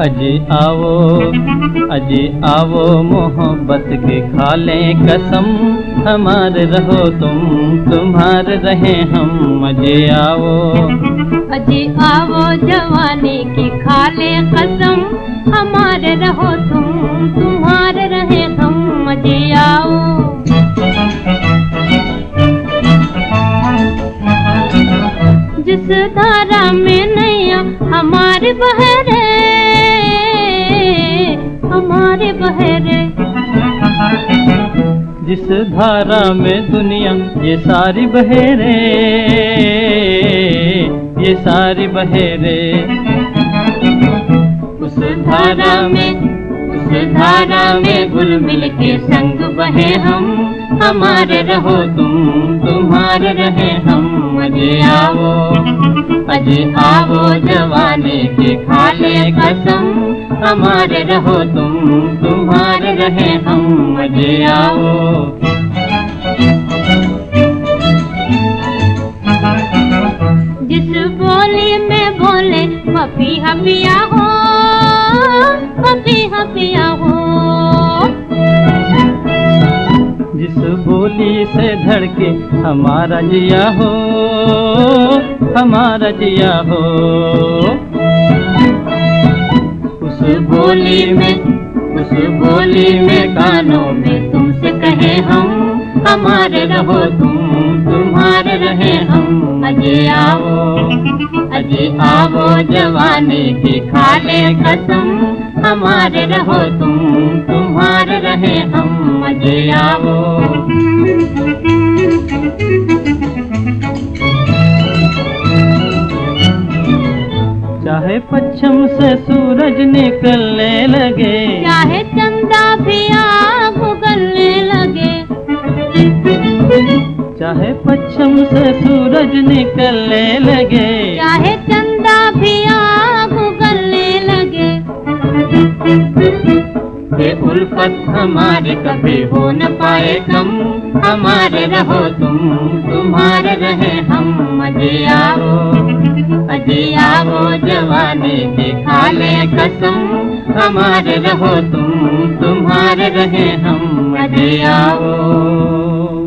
अजी आओ अजी आओ, मोहब्बत के खा लें कसम। हमारे रहो तुम, तुम्हारे रहे हम। अजी आओ। अजी आओ, जवानी की खा ले कसम। हमारे रहो बहरे हमारे बहरे। जिस धारा में दुनिया ये सारी बहेरे ये सारी बहेरे। उस धारा में उस धारा में घुल मिल के संग बहे हम। हमारे रहो, तुम तुम्हारे रहे, हम अजे आओ। अजे आओ जवाने के खाले कसम। हमारे रहो, तुम तुम्हारे रहे, हम अजे आओ। जिस बोली में बोले हफी हफिया हो जिस बोली से धड़के हमारा जिया हो, हमारा जिया हो। उस बोली में, उस बोली में कानों में तुमसे कहे हम, हमारे रहो तुम, तुम्हारे रहे हम। अजे आओ अजे आओ जवानी की खाले कसम, हमारे रहो तुम तुम्हारे रहे हम अजे आओ। चाहे पश्चिम से सूरज निकलने लगे। चाहे चंदा भी आग उगलने लगे। चाहे पश्चिम से सूरज निकलने लगे। उल्फत हमारे कभी हो न पाए कम हमारे रहो तुम, तुम्हारे रहे हम। मज़े आओ, अजे आओ जवानी के ले कसम। हमारे रहो तुम, तुम्हारे रहे हम। मज़े आओ।